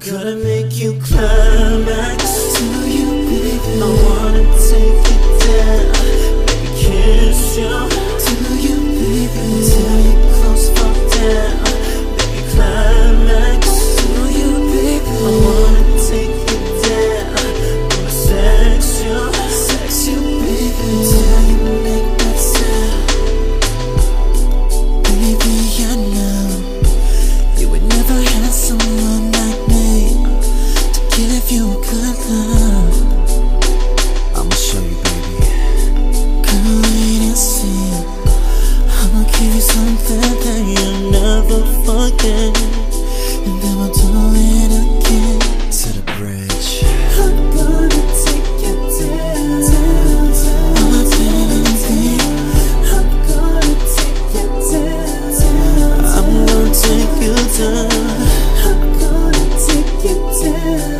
Gonna make you climax I'ma show you, baby. I'ma give you something that you'll never forget. And then we'll do it again. To the bridge. I'm gonna take you down. I'm gonna take you down. I'm gonna take you down. I'm gonna take you down.